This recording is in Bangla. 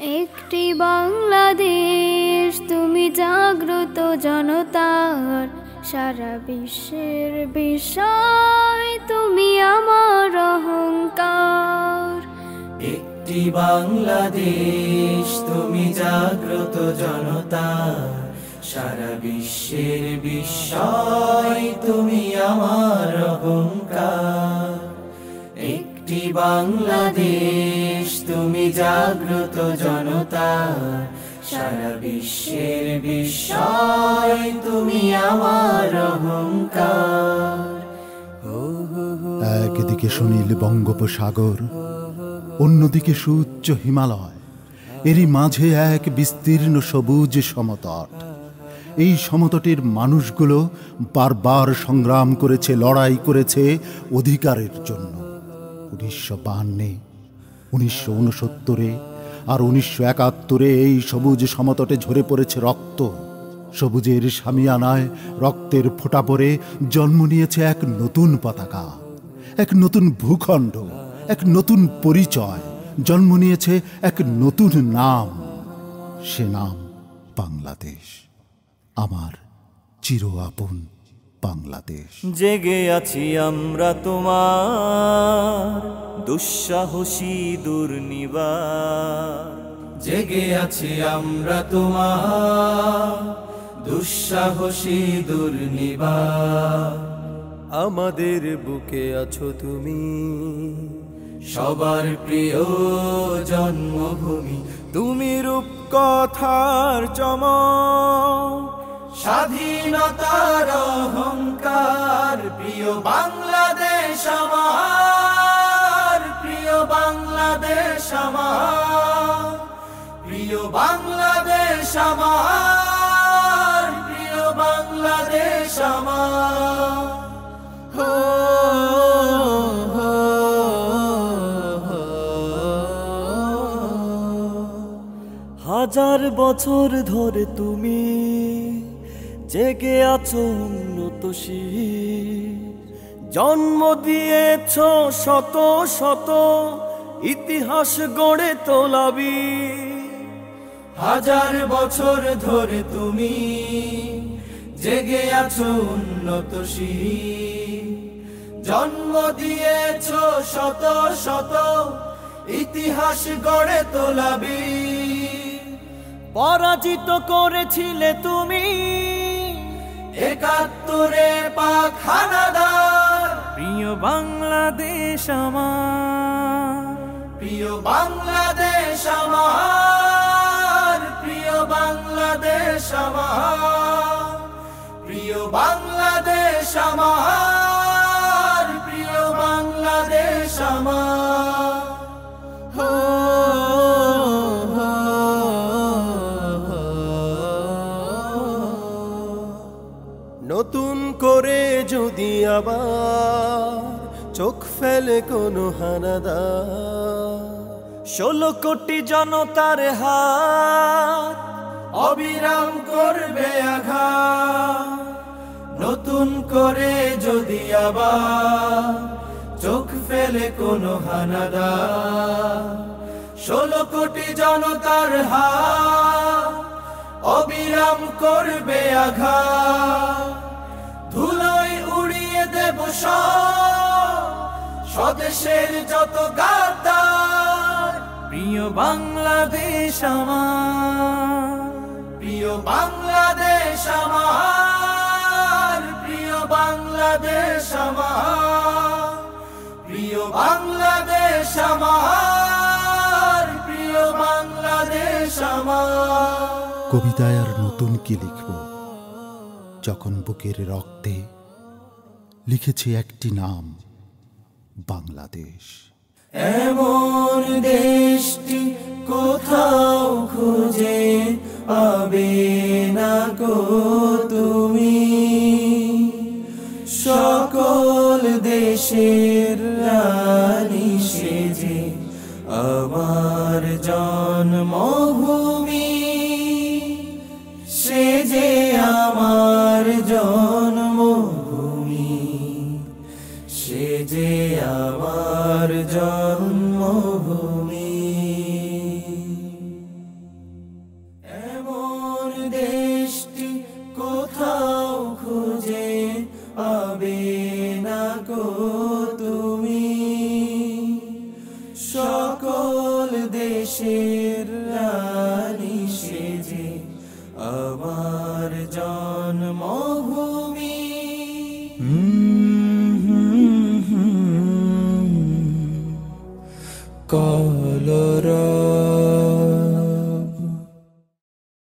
একটি বাংলাদেশ, তুমি জাগ্রত জনতার, সারা বিশ্বের বিষয় তুমি আমার অহংকার। একটি বাংলাদেশ, তুমি জাগ্রত জনতার, সারা বিশ্বের বিস্ময় তুমি আমার অহংকার। একটি বাংলাদেশ, তুমি জাগ্রত জনতার সারা বিশ্বের বিস্ময়, তুমি আমার একদিকে সুনীল বঙ্গোপসাগর, অন্যদিকে সুউচ্চ হিমালয়। এরই মাঝে এক বিস্তীর্ণ সবুজ সমতট। এই সমতটের মানুষগুলো বারবার সংগ্রাম করেছে, লড়াই করেছে অধিকারের জন্য। উনিশশো বাহান্নে, উনিশশো উনসত্তরে আর উনিশশো একাত্তরে এই সবুজ সমতটে ঝরে পড়েছে রক্ত। সবুজের সামিয়ানায় রক্তের ফোঁটা পরে জন্ম নিয়েছে এক নতুন পতাকা, এক নতুন ভূখণ্ড, এক নতুন পরিচয়। জন্ম নিয়েছে এক নতুন নাম, সে নাম বাংলাদেশ। আমার চির আপন। বাংলাদেশ। জেগে আছি আমরা তোমার দুঃসাহসী দুর্নিবার। জেগে আছি আমরা তোমার দুঃসাহসী দুর্নিবার। আমাদের বুকে আছো তুমি, সবার প্রিয় জন্মভূমি। তুমি রূপ কথার চমক স্বাধীনতার অহংকার, প্রিয় বাংলাদেশ আমার, প্রিয় বাংলাদেশ আমার, প্রিয় বাংলাদেশ আমার, প্রিয় বাংলাদেশ আমার। হাজার বছর ধরে তুমি জেগে আছো উন্নত জন্ম দিয়েছ শত শত, ইতিহাস গড়ে তোলাবি হাজার বছর ধরে তুমি জেগে আছো উন্নত জন্ম দিয়েছ শত শত, ইতিহাস গড়ে তোলাবি পরাজিত করেছিলে তুমি একাত্তরে পাক হানাদার। প্রিয় বাংলাদেশ আমার। প্রিয় বাংলাদেশ আমার। প্রিয় বাংলাদেশ আমার। প্রিয় বাংলাদেশ আমার। নতুন করে যদি আবার চোখ ফেলে কোনো হানাদা ষোলো কোটি জনতার হাত অবিরাম করবে আঘাত। নতুন করে যদি আবার চোখ ফেলে কোনো হানাদা ষোলো কোটি জনতার হাত অবিরাম করবে আঘাত। ধুলোয় উড়িয়ে দেব সব। স্বদেশের যত গাদ্দার, প্রিয় বাংলাদেশ আমার, প্রিয় বাংলাদেশ আমার, প্রিয় বাংলাদেশ আমার, প্রিয় বাংলাদেশ আমার, প্রিয় বাংলাদেশ আমার। কবিতায় আর নতুন কি লিখব? যখন বুকের রক্তে লিখেছি একটি নাম, বাংলাদেশ। এমন দেশটি কোথাও খুঁজে পাবে না গো তুমি। সকল দেশের যে আমার জন্মভূমি। এমন দেশটি কোথাও খুঁজে পাবে না কো তুমি। সকল দেশের রানী সেজে আমার জন্ম